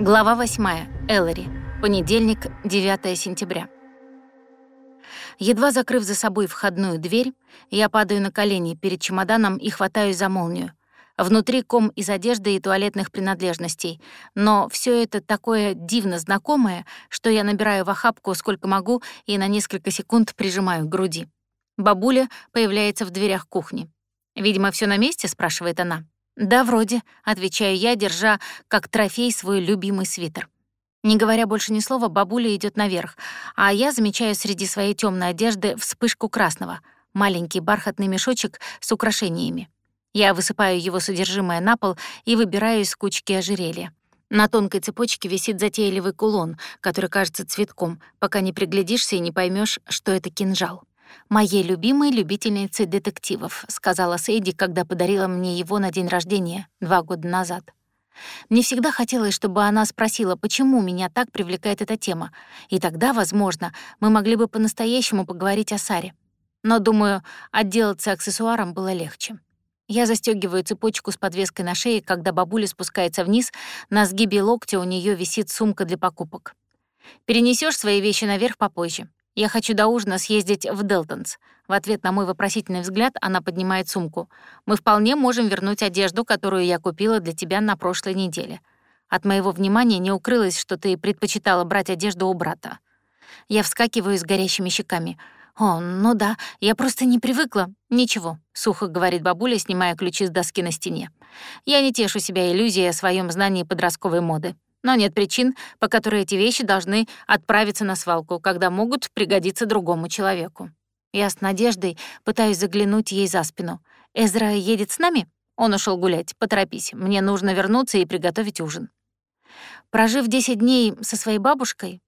Глава 8. Эллари. Понедельник, 9 сентября. Едва закрыв за собой входную дверь, я падаю на колени перед чемоданом и хватаюсь за молнию. Внутри ком из одежды и туалетных принадлежностей, но все это такое дивно знакомое, что я набираю в охапку сколько могу и на несколько секунд прижимаю к груди. Бабуля появляется в дверях кухни. «Видимо, все на месте?» — спрашивает она. «Да, вроде», — отвечаю я, держа как трофей свой любимый свитер. Не говоря больше ни слова, бабуля идет наверх, а я замечаю среди своей темной одежды вспышку красного, маленький бархатный мешочек с украшениями. Я высыпаю его содержимое на пол и выбираю из кучки ожерелья. На тонкой цепочке висит затейливый кулон, который кажется цветком, пока не приглядишься и не поймешь, что это кинжал моей любимой любительницы детективов», — сказала Сейди, когда подарила мне его на день рождения два года назад. Мне всегда хотелось, чтобы она спросила, почему меня так привлекает эта тема, и тогда, возможно, мы могли бы по-настоящему поговорить о Саре. Но, думаю, отделаться аксессуаром было легче. Я застегиваю цепочку с подвеской на шее, когда бабуля спускается вниз, на сгибе локтя у нее висит сумка для покупок. Перенесешь свои вещи наверх попозже. «Я хочу до ужина съездить в Делтонс». В ответ на мой вопросительный взгляд она поднимает сумку. «Мы вполне можем вернуть одежду, которую я купила для тебя на прошлой неделе. От моего внимания не укрылось, что ты предпочитала брать одежду у брата». Я вскакиваю с горящими щеками. «О, ну да, я просто не привыкла». «Ничего», — сухо говорит бабуля, снимая ключи с доски на стене. «Я не тешу себя иллюзией о своем знании подростковой моды. Но нет причин, по которой эти вещи должны отправиться на свалку, когда могут пригодиться другому человеку. Я с надеждой пытаюсь заглянуть ей за спину. «Эзра едет с нами?» Он ушел гулять. «Поторопись, мне нужно вернуться и приготовить ужин». Прожив 10 дней со своей бабушкой,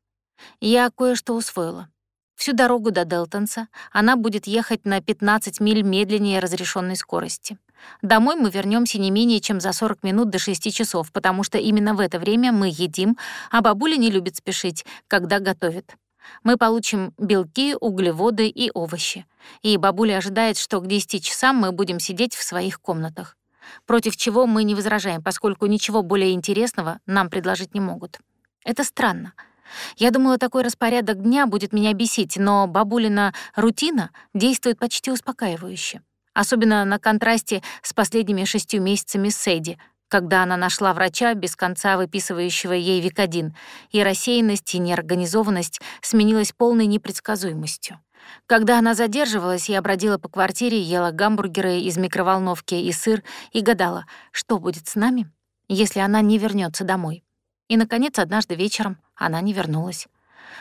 я кое-что усвоила. Всю дорогу до Делтонса она будет ехать на 15 миль медленнее разрешенной скорости. Домой мы вернемся не менее чем за 40 минут до 6 часов, потому что именно в это время мы едим, а бабуля не любит спешить, когда готовит. Мы получим белки, углеводы и овощи. И бабуля ожидает, что к 10 часам мы будем сидеть в своих комнатах. Против чего мы не возражаем, поскольку ничего более интересного нам предложить не могут. Это странно. Я думала, такой распорядок дня будет меня бесить, но бабулина рутина действует почти успокаивающе. Особенно на контрасте с последними шестью месяцами Сэдди, когда она нашла врача, без конца выписывающего ей викодин, и рассеянность и неорганизованность сменилась полной непредсказуемостью. Когда она задерживалась, я бродила по квартире, ела гамбургеры из микроволновки и сыр и гадала, что будет с нами, если она не вернется домой. И, наконец, однажды вечером она не вернулась.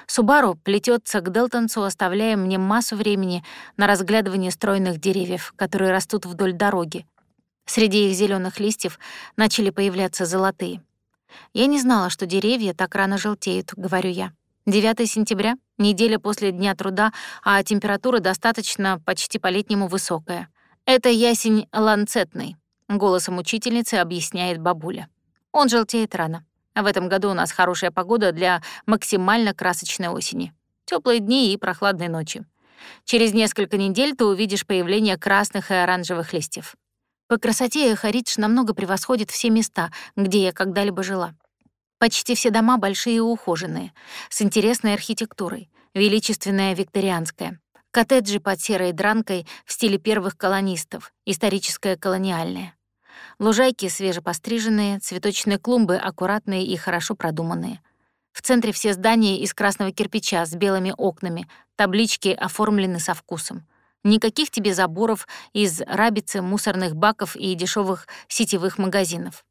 Субару плетется к Делтонсу, оставляя мне массу времени на разглядывание стройных деревьев, которые растут вдоль дороги. Среди их зеленых листьев начали появляться золотые. Я не знала, что деревья так рано желтеют, говорю я. 9 сентября, неделя после Дня труда, а температура достаточно почти по-летнему высокая. Это ясень ланцетный, голосом учительницы объясняет бабуля. Он желтеет рано. В этом году у нас хорошая погода для максимально красочной осени. Теплые дни и прохладные ночи. Через несколько недель ты увидишь появление красных и оранжевых листьев. По красоте Харидж намного превосходит все места, где я когда-либо жила. Почти все дома большие и ухоженные, с интересной архитектурой, величественная викторианская. Коттеджи под серой дранкой в стиле первых колонистов, историческое колониальное. Лужайки свежепостриженные, цветочные клумбы аккуратные и хорошо продуманные. В центре все здания из красного кирпича с белыми окнами, таблички оформлены со вкусом. Никаких тебе заборов из рабицы, мусорных баков и дешевых сетевых магазинов.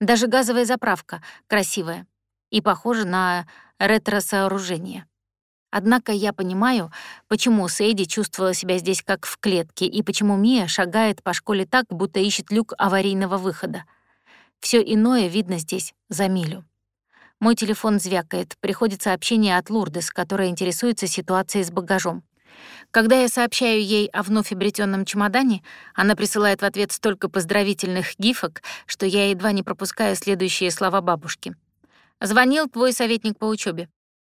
Даже газовая заправка красивая и похожа на ретро-сооружение. Однако я понимаю, почему Сейди чувствовала себя здесь как в клетке и почему Мия шагает по школе так, будто ищет люк аварийного выхода. Все иное видно здесь за милю. Мой телефон звякает, приходит сообщение от Лурдес, которая интересуется ситуацией с багажом. Когда я сообщаю ей о вновь обретенном чемодане, она присылает в ответ столько поздравительных гифок, что я едва не пропускаю следующие слова бабушки. «Звонил твой советник по учебе.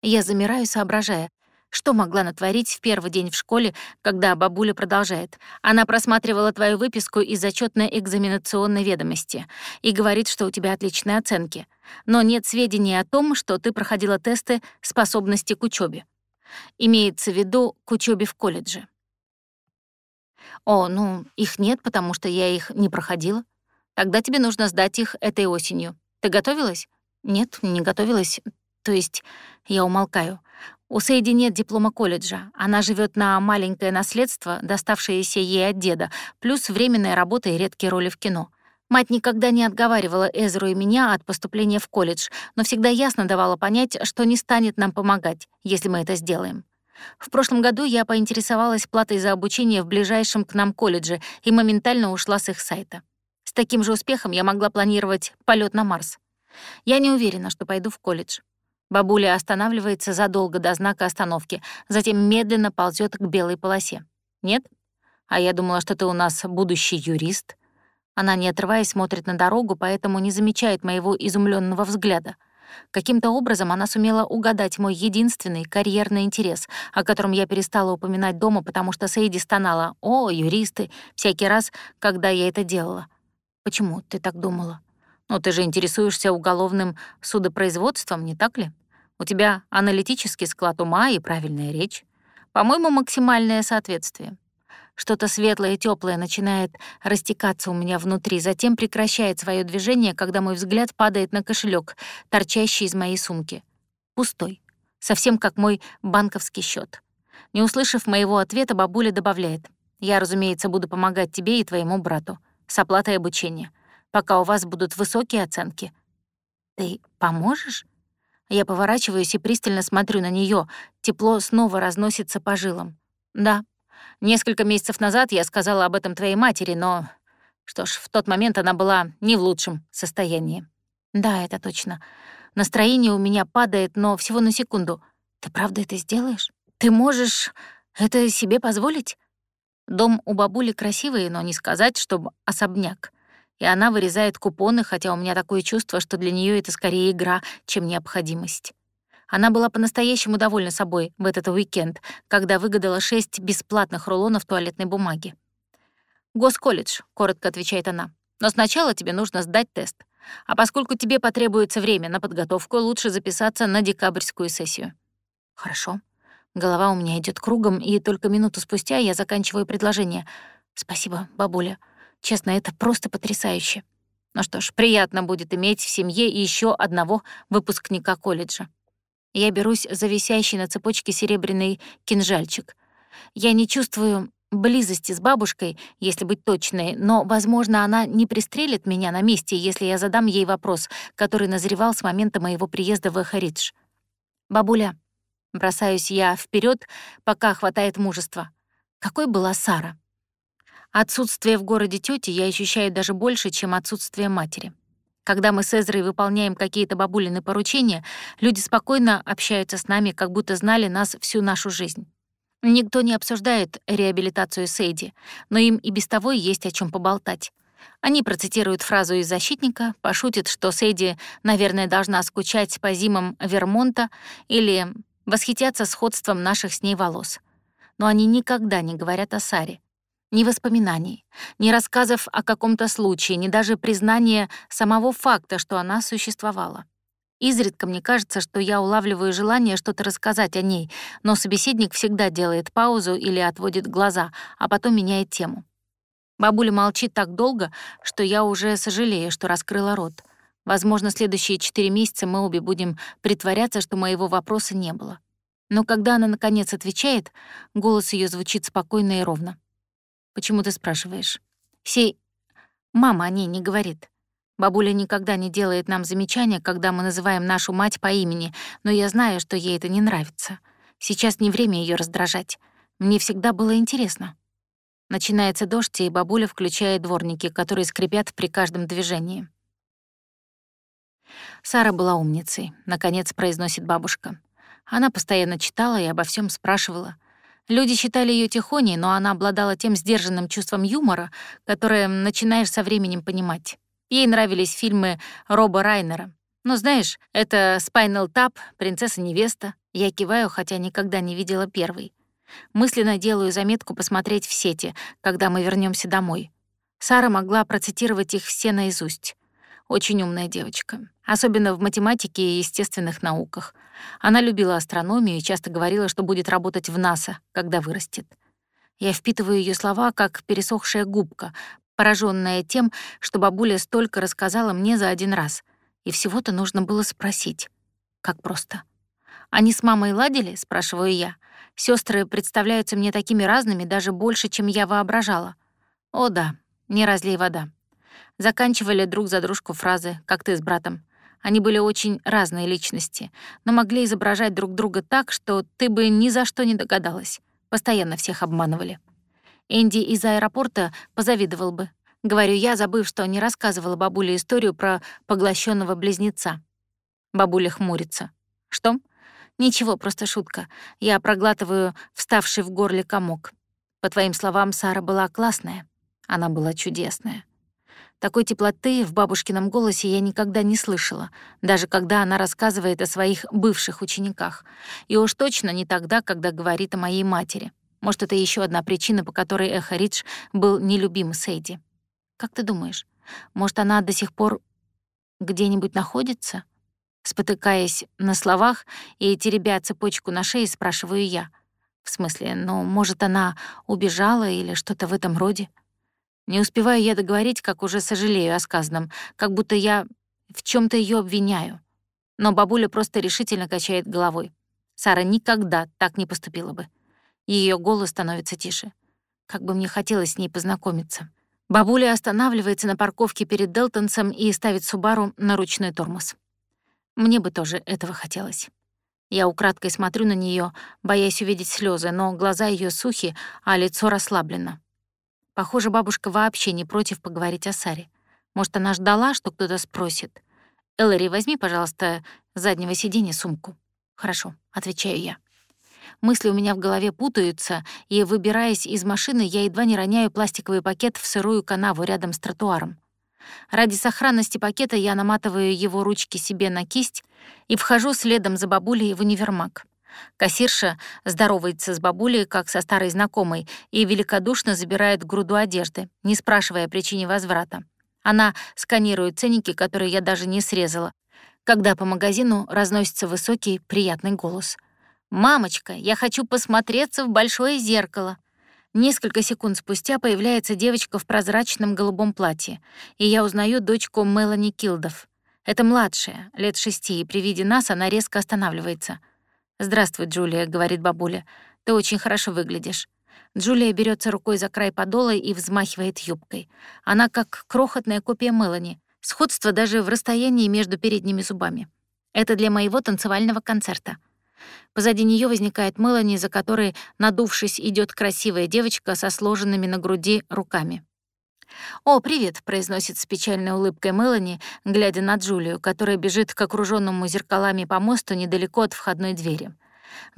Я замираю, соображая, Что могла натворить в первый день в школе, когда бабуля продолжает? Она просматривала твою выписку из зачетной экзаменационной ведомости и говорит, что у тебя отличные оценки. Но нет сведений о том, что ты проходила тесты способности к учебе. Имеется в виду к учебе в колледже. О, ну, их нет, потому что я их не проходила. Тогда тебе нужно сдать их этой осенью. Ты готовилась? Нет, не готовилась. То есть я умолкаю. У Сейди нет диплома колледжа. Она живет на маленькое наследство, доставшееся ей от деда, плюс временная работа и редкие роли в кино. Мать никогда не отговаривала Эзру и меня от поступления в колледж, но всегда ясно давала понять, что не станет нам помогать, если мы это сделаем. В прошлом году я поинтересовалась платой за обучение в ближайшем к нам колледже и моментально ушла с их сайта. С таким же успехом я могла планировать полет на Марс. Я не уверена, что пойду в колледж. Бабуля останавливается задолго до знака остановки, затем медленно ползет к белой полосе. «Нет? А я думала, что ты у нас будущий юрист». Она, не отрываясь, смотрит на дорогу, поэтому не замечает моего изумленного взгляда. Каким-то образом она сумела угадать мой единственный карьерный интерес, о котором я перестала упоминать дома, потому что Сейди стонала «О, юристы!» всякий раз, когда я это делала. «Почему ты так думала?» «Ну, ты же интересуешься уголовным судопроизводством, не так ли? У тебя аналитический склад ума и правильная речь. По-моему, максимальное соответствие. Что-то светлое и теплое начинает растекаться у меня внутри, затем прекращает свое движение, когда мой взгляд падает на кошелек, торчащий из моей сумки. Пустой. Совсем как мой банковский счет. Не услышав моего ответа, бабуля добавляет. «Я, разумеется, буду помогать тебе и твоему брату с оплатой обучения пока у вас будут высокие оценки. Ты поможешь? Я поворачиваюсь и пристально смотрю на нее. Тепло снова разносится по жилам. Да. Несколько месяцев назад я сказала об этом твоей матери, но... Что ж, в тот момент она была не в лучшем состоянии. Да, это точно. Настроение у меня падает, но всего на секунду. Ты правда это сделаешь? Ты можешь это себе позволить? Дом у бабули красивый, но не сказать, чтобы особняк и она вырезает купоны, хотя у меня такое чувство, что для нее это скорее игра, чем необходимость. Она была по-настоящему довольна собой в этот уикенд, когда выгадала шесть бесплатных рулонов туалетной бумаги. «Госколледж», — коротко отвечает она. «Но сначала тебе нужно сдать тест. А поскольку тебе потребуется время на подготовку, лучше записаться на декабрьскую сессию». «Хорошо». Голова у меня идет кругом, и только минуту спустя я заканчиваю предложение. «Спасибо, бабуля». Честно, это просто потрясающе. Ну что ж, приятно будет иметь в семье еще одного выпускника колледжа. Я берусь за висящий на цепочке серебряный кинжальчик. Я не чувствую близости с бабушкой, если быть точной, но, возможно, она не пристрелит меня на месте, если я задам ей вопрос, который назревал с момента моего приезда в Эхаридж. «Бабуля», бросаюсь я вперед, пока хватает мужества. Какой была Сара? Отсутствие в городе тети я ощущаю даже больше, чем отсутствие матери. Когда мы с Эзрой выполняем какие-то бабулины поручения, люди спокойно общаются с нами, как будто знали нас всю нашу жизнь. Никто не обсуждает реабилитацию Сейди, но им и без того есть о чем поболтать. Они процитируют фразу из «Защитника», пошутят, что Сейди, наверное, должна скучать по зимам Вермонта или восхитятся сходством наших с ней волос. Но они никогда не говорят о Саре, ни воспоминаний, ни рассказов о каком-то случае, ни даже признания самого факта, что она существовала. Изредка мне кажется, что я улавливаю желание что-то рассказать о ней, но собеседник всегда делает паузу или отводит глаза, а потом меняет тему. Бабуля молчит так долго, что я уже сожалею, что раскрыла рот. Возможно, следующие четыре месяца мы обе будем притворяться, что моего вопроса не было. Но когда она, наконец, отвечает, голос ее звучит спокойно и ровно. Почему ты спрашиваешь? Сей... Мама о ней не говорит. Бабуля никогда не делает нам замечания, когда мы называем нашу мать по имени, но я знаю, что ей это не нравится. Сейчас не время ее раздражать. Мне всегда было интересно. Начинается дождь, и бабуля включает дворники, которые скрипят при каждом движении. Сара была умницей, наконец произносит бабушка. Она постоянно читала и обо всем спрашивала. Люди считали ее тихоней, но она обладала тем сдержанным чувством юмора, которое начинаешь со временем понимать. Ей нравились фильмы Роба Райнера. Но знаешь, это «Spinal Tap», «Принцесса-невеста», Я киваю, хотя никогда не видела первый. Мысленно делаю заметку посмотреть в сети, когда мы вернемся домой. Сара могла процитировать их все наизусть. Очень умная девочка, особенно в математике и естественных науках. Она любила астрономию и часто говорила, что будет работать в НАСА, когда вырастет. Я впитываю ее слова, как пересохшая губка, пораженная тем, что бабуля столько рассказала мне за один раз. И всего-то нужно было спросить. Как просто. «Они с мамой ладили?» — спрашиваю я. Сестры представляются мне такими разными, даже больше, чем я воображала. О да, не разлей вода. Заканчивали друг за дружку фразы, как ты с братом. Они были очень разные личности, но могли изображать друг друга так, что ты бы ни за что не догадалась. Постоянно всех обманывали. Энди из аэропорта позавидовал бы. Говорю я, забыв, что не рассказывала бабуле историю про поглощенного близнеца. Бабуля хмурится. Что? Ничего, просто шутка. Я проглатываю вставший в горле комок. По твоим словам, Сара была классная. Она была чудесная. Такой теплоты в бабушкином голосе я никогда не слышала, даже когда она рассказывает о своих бывших учениках. И уж точно не тогда, когда говорит о моей матери. Может, это еще одна причина, по которой Эхо Ридж был нелюбим Сейди. Как ты думаешь, может, она до сих пор где-нибудь находится? Спотыкаясь на словах и теребя цепочку на шее, спрашиваю я. В смысле, ну, может, она убежала или что-то в этом роде? Не успеваю я договорить, как уже сожалею о сказанном, как будто я в чем то ее обвиняю. Но бабуля просто решительно качает головой. Сара никогда так не поступила бы. Ее голос становится тише. Как бы мне хотелось с ней познакомиться. Бабуля останавливается на парковке перед Делтонсом и ставит Субару на ручной тормоз. Мне бы тоже этого хотелось. Я украдкой смотрю на нее, боясь увидеть слезы, но глаза ее сухи, а лицо расслаблено. Похоже, бабушка вообще не против поговорить о Саре. Может, она ждала, что кто-то спросит. «Эллари, возьми, пожалуйста, заднего сиденья сумку». «Хорошо», — отвечаю я. Мысли у меня в голове путаются, и, выбираясь из машины, я едва не роняю пластиковый пакет в сырую канаву рядом с тротуаром. Ради сохранности пакета я наматываю его ручки себе на кисть и вхожу следом за бабулей в универмаг. Кассирша здоровается с бабулей, как со старой знакомой, и великодушно забирает груду одежды, не спрашивая о причине возврата. Она сканирует ценники, которые я даже не срезала, когда по магазину разносится высокий, приятный голос. «Мамочка, я хочу посмотреться в большое зеркало». Несколько секунд спустя появляется девочка в прозрачном голубом платье, и я узнаю дочку Мелани Килдов. Это младшая, лет шести, и при виде нас она резко останавливается — «Здравствуй, Джулия», — говорит бабуля. «Ты очень хорошо выглядишь». Джулия берется рукой за край подола и взмахивает юбкой. Она как крохотная копия Мелани. Сходство даже в расстоянии между передними зубами. Это для моего танцевального концерта. Позади нее возникает Мелани, за которой, надувшись, идет красивая девочка со сложенными на груди руками. «О, привет», — произносит с печальной улыбкой Мелани, глядя на Джулию, которая бежит к окруженному зеркалами помосту недалеко от входной двери.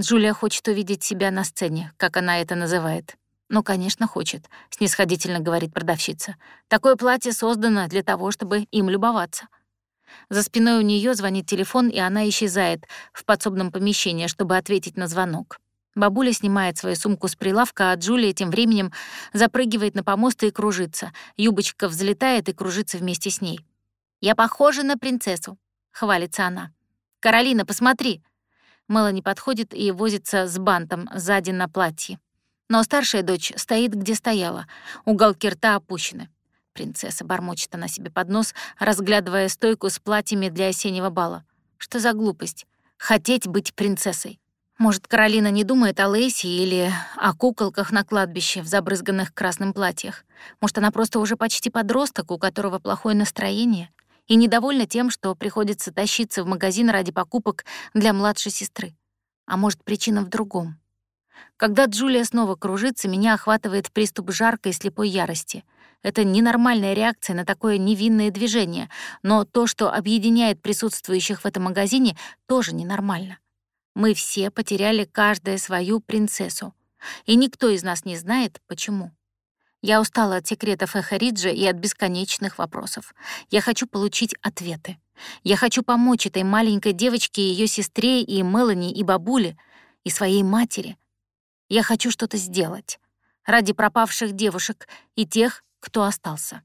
Джулия хочет увидеть себя на сцене, как она это называет. «Ну, конечно, хочет», — снисходительно говорит продавщица. «Такое платье создано для того, чтобы им любоваться». За спиной у нее звонит телефон, и она исчезает в подсобном помещении, чтобы ответить на звонок. Бабуля снимает свою сумку с прилавка, а Джулия тем временем запрыгивает на помост и кружится. Юбочка взлетает и кружится вместе с ней. «Я похожа на принцессу», — хвалится она. «Каролина, посмотри!» Мелани подходит и возится с бантом сзади на платье. Но старшая дочь стоит, где стояла. Уголки рта опущены. Принцесса бормочет она себе под нос, разглядывая стойку с платьями для осеннего бала. Что за глупость? Хотеть быть принцессой. Может, Каролина не думает о Лейси или о куколках на кладбище в забрызганных красным платьях. Может, она просто уже почти подросток, у которого плохое настроение, и недовольна тем, что приходится тащиться в магазин ради покупок для младшей сестры. А может, причина в другом. Когда Джулия снова кружится, меня охватывает приступ жаркой слепой ярости. Это ненормальная реакция на такое невинное движение, но то, что объединяет присутствующих в этом магазине, тоже ненормально. Мы все потеряли каждая свою принцессу, и никто из нас не знает, почему. Я устала от секретов Эхариджа и от бесконечных вопросов. Я хочу получить ответы. Я хочу помочь этой маленькой девочке ее сестре, и Мелани, и бабуле, и своей матери. Я хочу что-то сделать ради пропавших девушек и тех, кто остался.